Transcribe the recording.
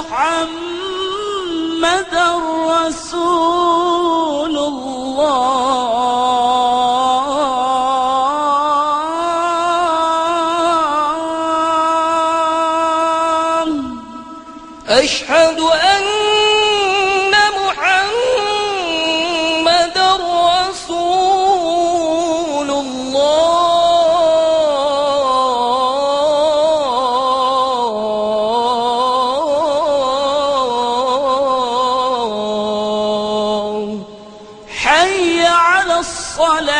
محمد رسول الله. أشهد أن على